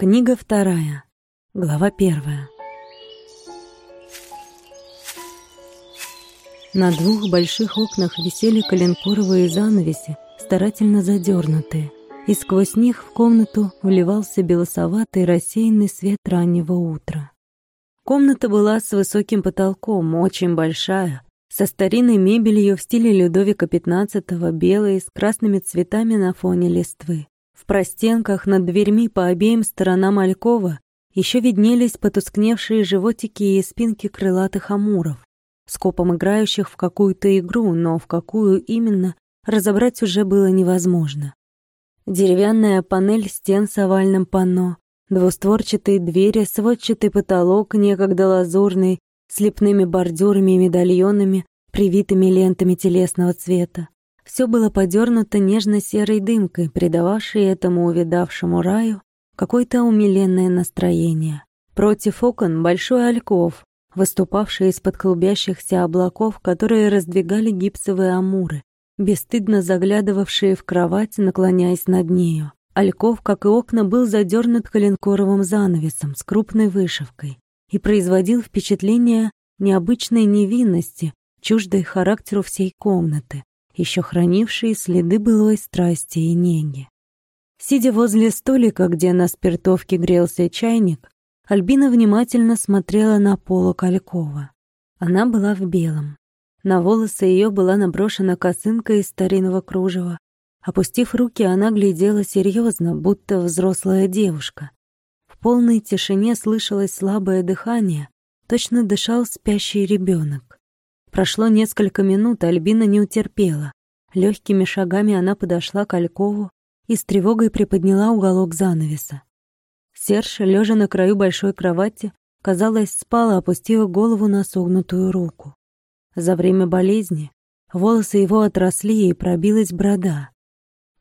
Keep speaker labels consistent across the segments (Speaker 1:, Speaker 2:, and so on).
Speaker 1: Книга вторая. Глава первая. На двух больших окнах висели коленкоровые занавеси, старательно задернутые, и сквозь них в комнату вливался белосоватый рассеянный свет раннего утра. Комната была с высоким потолком, очень большая, со старинной мебелью в стиле Людовика XV, белой, с красными цветами на фоне листвы. В простенках над дверьми по обеим сторонам алькова еще виднелись потускневшие животики и спинки крылатых амуров, скопом играющих в какую-то игру, но в какую именно разобрать уже было невозможно. Деревянная панель стен с овальным панно, двустворчатые двери, сводчатый потолок, некогда лазурный, с лепными бордюрами и медальонами, привитыми лентами телесного цвета, все было подернуто нежно-серой дымкой, придававшей этому увидавшему раю какое-то умиленное настроение. Против окон большой альков, выступавший из-под клубящихся облаков, которые раздвигали гипсовые амуры, бесстыдно заглядывавшие в кровать, наклоняясь над нею. Альков, как и окна, был задернут коленкоровым занавесом с крупной вышивкой и производил впечатление необычной невинности, чуждой характеру всей комнаты еще хранившие следы былой страсти и неги. Сидя возле столика, где на спиртовке грелся чайник, Альбина внимательно смотрела на полу Калькова. Она была в белом. На волосы ее была наброшена косынка из старинного кружева. Опустив руки, она глядела серьезно, будто взрослая девушка. В полной тишине слышалось слабое дыхание, точно дышал спящий ребенок. Прошло несколько минут, Альбина не утерпела. Легкими шагами она подошла к Алькову и с тревогой приподняла уголок занавеса. Серж, лежа на краю большой кровати, казалось, спал, опустив голову на согнутую руку. За время болезни волосы его отросли и пробилась борода.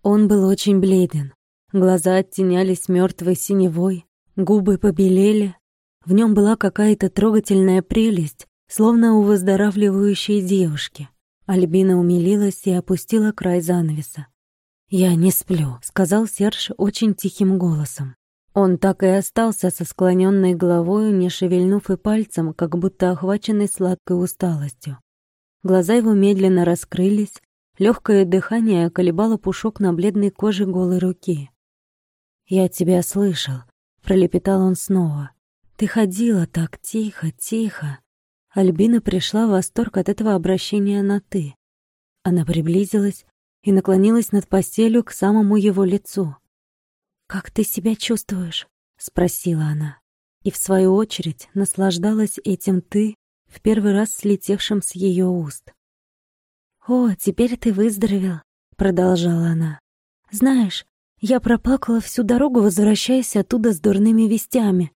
Speaker 1: Он был очень бледен. Глаза оттенялись мертвой синевой, губы побелели. В нем была какая-то трогательная прелесть, словно у выздоравливающей девушки. Альбина умилилась и опустила край занавеса. «Я не сплю», — сказал Серж очень тихим голосом. Он так и остался со склоненной головой, не шевельнув и пальцем, как будто охваченный сладкой усталостью. Глаза его медленно раскрылись, легкое дыхание колебало пушок на бледной коже голой руки. «Я тебя слышал», — пролепетал он снова. «Ты ходила так тихо, тихо. Альбина пришла в восторг от этого обращения на «ты». Она приблизилась и наклонилась над постелью к самому его лицу. «Как ты себя чувствуешь?» — спросила она. И в свою очередь наслаждалась этим «ты», в первый раз слетевшим с ее уст. «О, теперь ты выздоровел», — продолжала она. «Знаешь, я проплакала всю дорогу, возвращаясь оттуда с дурными вестями.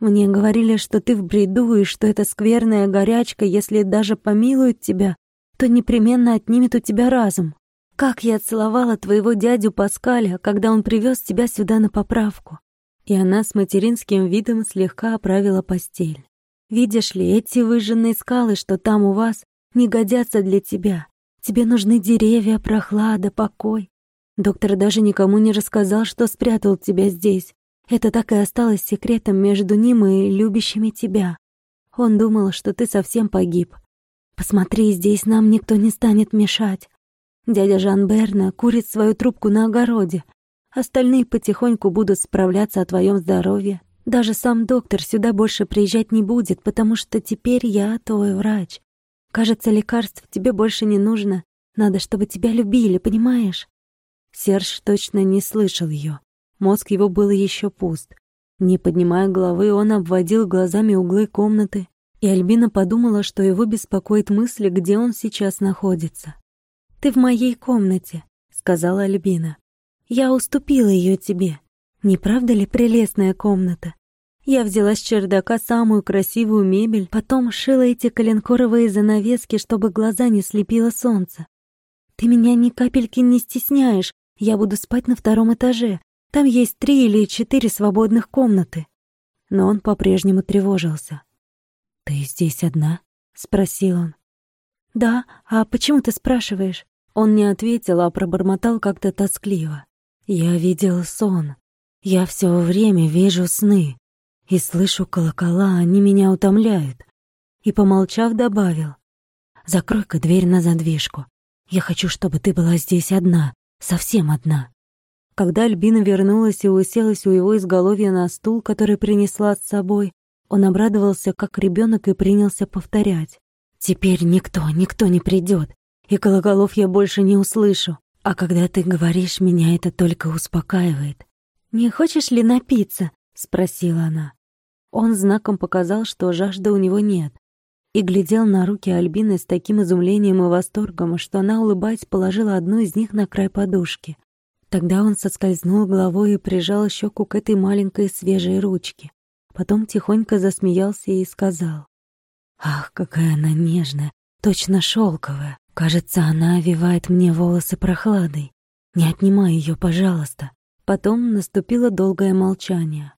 Speaker 1: Мне говорили, что ты в бреду и что эта скверная горячка, если даже помилует тебя, то непременно отнимет у тебя разум. Как я целовала твоего дядю Паскаля, когда он привез тебя сюда на поправку. И она с материнским видом слегка оправила постель. Видишь ли, эти выжженные скалы, что там у вас, не годятся для тебя. Тебе нужны деревья, прохлада, покой. Доктор даже никому не рассказал, что спрятал тебя здесь. Это так и осталось секретом между ним и любящими тебя. Он думал, что ты совсем погиб. Посмотри, здесь нам никто не станет мешать. Дядя Жан Берна курит свою трубку на огороде. Остальные потихоньку будут справляться о твоем здоровье. Даже сам доктор сюда больше приезжать не будет, потому что теперь я твой врач. Кажется, лекарств тебе больше не нужно. Надо, чтобы тебя любили, понимаешь? Серж точно не слышал ее. Мозг его был еще пуст. Не поднимая головы, он обводил глазами углы комнаты, и Альбина подумала, что его беспокоит мысль, где он сейчас находится. «Ты в моей комнате», — сказала Альбина. «Я уступила ее тебе. Не правда ли прелестная комната? Я взяла с чердака самую красивую мебель, потом шила эти коленкоровые занавески, чтобы глаза не слепило солнце. Ты меня ни капельки не стесняешь, я буду спать на втором этаже, там есть три или четыре свободных комнаты. Но он по-прежнему тревожился. «Ты здесь одна?» — спросил он. «Да, а почему ты спрашиваешь?» Он не ответил, а пробормотал как-то тоскливо. «Я видел сон. Я все время вижу сны и слышу колокола, они меня утомляют. И, помолчав, добавил, «Закрой-ка дверь на задвижку. Я хочу, чтобы ты была здесь одна, совсем одна». Когда Альбина вернулась и уселась у его изголовья на стул, который принесла с собой, он обрадовался, как ребенок, и принялся повторять. «Теперь никто, никто не придет, и колоколов я больше не услышу. А когда ты говоришь, меня это только успокаивает. «Не хочешь ли напиться?» — спросила она. Он знаком показал, что жажды у него нет, и глядел на руки Альбины с таким изумлением и восторгом, что она, улыбаясь, положила одну из них на край подушки. Тогда он соскользнул головой и прижал щеку к этой маленькой свежей ручке. Потом тихонько засмеялся и сказал. «Ах, какая она нежная, точно шелковая. Кажется, она овивает мне волосы прохладой. Не отнимай ее, пожалуйста». Потом наступило долгое молчание.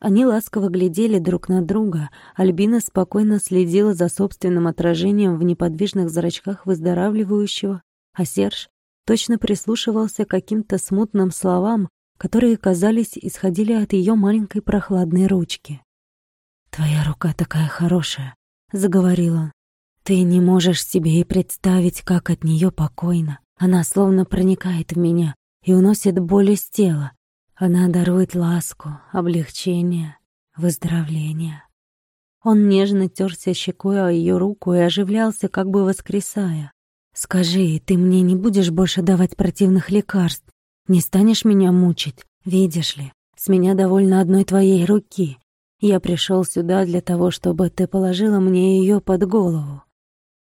Speaker 1: Они ласково глядели друг на друга. Альбина спокойно следила за собственным отражением в неподвижных зрачках выздоравливающего, а Серж точно прислушивался к каким-то смутным словам, которые, казались, исходили от ее маленькой прохладной ручки. «Твоя рука такая хорошая», — заговорил он. «Ты не можешь себе и представить, как от нее покойно. Она словно проникает в меня и уносит боль из тела. Она дарует ласку, облегчение, выздоровление». Он нежно терся щекой о ее руку и оживлялся, как бы воскресая. «Скажи, ты мне не будешь больше давать противных лекарств? Не станешь меня мучить? Видишь ли, с меня довольно одной твоей руки. Я пришел сюда для того, чтобы ты положила мне ее под голову».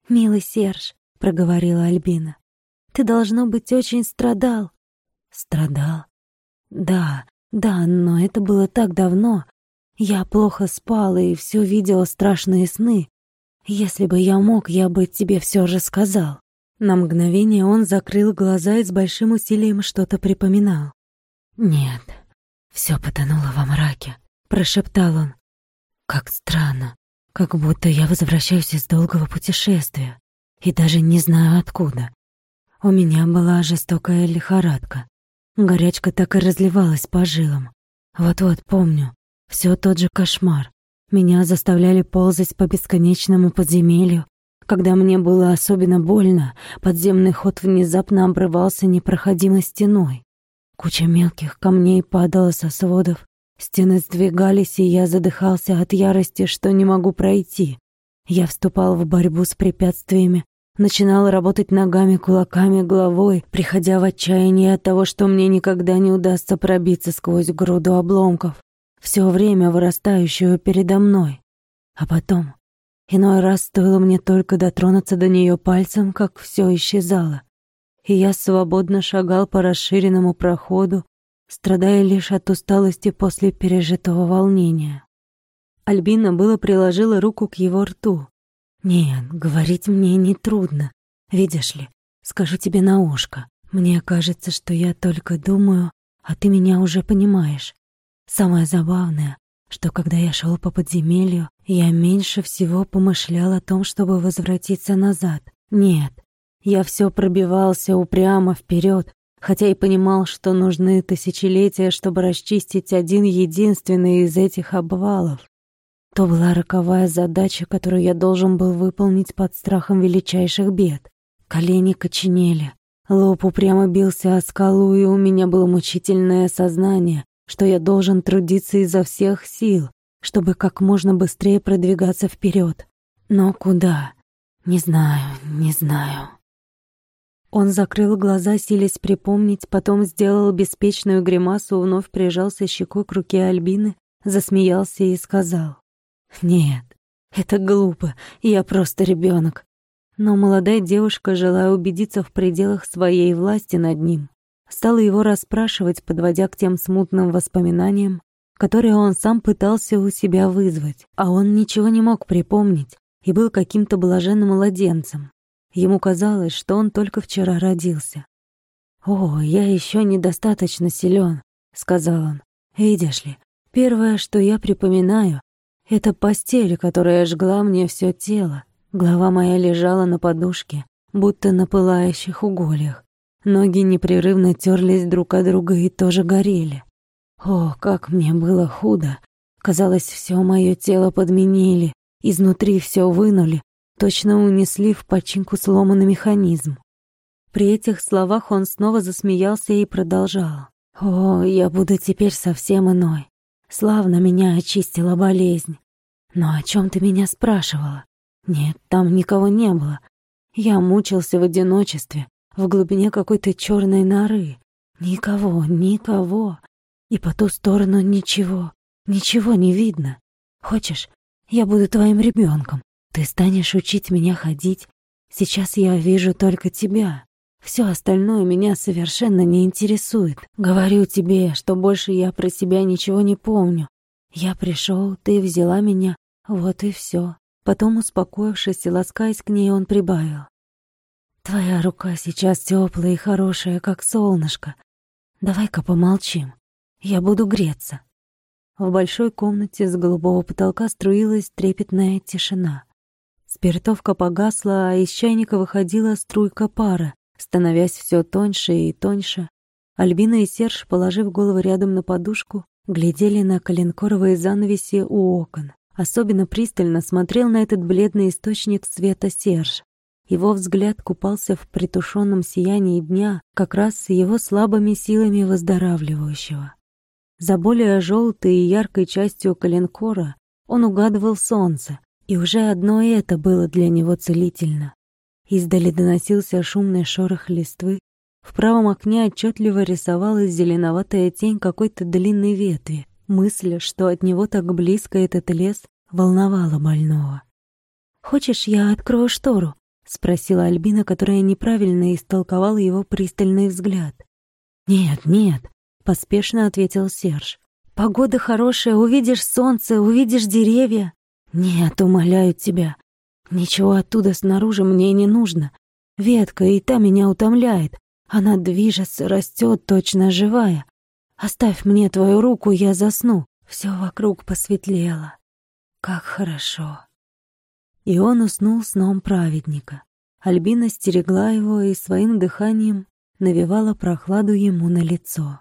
Speaker 1: «Милый Серж», — проговорила Альбина, — «ты, должно быть, очень страдал». «Страдал? Да, да, но это было так давно. Я плохо спал и все видел страшные сны. Если бы я мог, я бы тебе все же сказал». На мгновение он закрыл глаза и с большим усилием что-то припоминал. «Нет, все потонуло во мраке», — прошептал он. «Как странно, как будто я возвращаюсь из долгого путешествия и даже не знаю откуда. У меня была жестокая лихорадка. Горячка так и разливалась по жилам. Вот-вот помню, все тот же кошмар. Меня заставляли ползать по бесконечному подземелью, когда мне было особенно больно, подземный ход внезапно обрывался непроходимой стеной. Куча мелких камней падала со сводов, стены сдвигались, и я задыхался от ярости, что не могу пройти. Я вступал в борьбу с препятствиями, начинал работать ногами, кулаками, головой, приходя в отчаяние от того, что мне никогда не удастся пробиться сквозь груду обломков, все время вырастающую передо мной. А потом Иной раз стоило мне только дотронуться до нее пальцем, как все исчезало, и я свободно шагал по расширенному проходу, страдая лишь от усталости после пережитого волнения. Альбина было приложила руку к его рту. «Нет, говорить мне не трудно. Видишь ли, скажу тебе на ушко. Мне кажется, что я только думаю, а ты меня уже понимаешь. Самое забавное, что когда я шел по подземелью, я меньше всего помышлял о том, чтобы возвратиться назад. Нет, я все пробивался упрямо вперед, хотя и понимал, что нужны тысячелетия, чтобы расчистить один единственный из этих обвалов. То была роковая задача, которую я должен был выполнить под страхом величайших бед. Колени коченели, лоб упрямо бился о скалу, и у меня было мучительное сознание, что я должен трудиться изо всех сил, чтобы как можно быстрее продвигаться вперед. Но куда? Не знаю, не знаю. Он закрыл глаза, силясь припомнить, потом сделал беспечную гримасу, вновь прижался щекой к руке Альбины, засмеялся и сказал. «Нет, это глупо, я просто ребенок. Но молодая девушка, желая убедиться в пределах своей власти над ним, стала его расспрашивать, подводя к тем смутным воспоминаниям, которые он сам пытался у себя вызвать, а он ничего не мог припомнить и был каким-то блаженным младенцем. Ему казалось, что он только вчера родился. «О, я еще недостаточно силен», — сказал он. «Видишь ли, первое, что я припоминаю, это постель, которая жгла мне все тело. Голова моя лежала на подушке, будто на пылающих угольях. Ноги непрерывно терлись друг от друга и тоже горели. О, как мне было худо! Казалось, все мое тело подменили, изнутри все вынули, точно унесли в починку сломанный механизм. При этих словах он снова засмеялся и продолжал. «О, я буду теперь совсем иной. Славно меня очистила болезнь. Но о чем ты меня спрашивала? Нет, там никого не было. Я мучился в одиночестве, в глубине какой-то черной норы. Никого, никого. И по ту сторону ничего, ничего не видно. Хочешь, я буду твоим ребенком. Ты станешь учить меня ходить. Сейчас я вижу только тебя. Все остальное меня совершенно не интересует. Говорю тебе, что больше я про себя ничего не помню. Я пришел, ты взяла меня, вот и все. Потом, успокоившись и ласкаясь к ней, он прибавил. Твоя рука сейчас теплая и хорошая, как солнышко. Давай-ка помолчим. Я буду греться. В большой комнате с голубого потолка струилась трепетная тишина. Спиртовка погасла, а из чайника выходила струйка пара, становясь все тоньше и тоньше. Альбина и Серж, положив голову рядом на подушку, глядели на коленкоровые занавеси у окон. Особенно пристально смотрел на этот бледный источник света Серж. Его взгляд купался в притушенном сиянии дня, как раз с его слабыми силами выздоравливающего. За более желтой и яркой частью коленкора он угадывал солнце, и уже одно это было для него целительно. Издали доносился шумный шорох листвы, в правом окне отчетливо рисовалась зеленоватая тень какой-то длинной ветви. Мысль, что от него так близко этот лес, волновала больного. «Хочешь, я открою штору?» — спросила Альбина, которая неправильно истолковала его пристальный взгляд. «Нет, нет», — поспешно ответил Серж. «Погода хорошая, увидишь солнце, увидишь деревья». «Нет, умоляю тебя, ничего оттуда снаружи мне не нужно. Ветка и та меня утомляет. Она движется, растет, точно живая. Оставь мне твою руку, я засну. Все вокруг посветлело. Как хорошо. И он уснул сном праведника. Альбина стерегла его и своим дыханием навевала прохладу ему на лицо.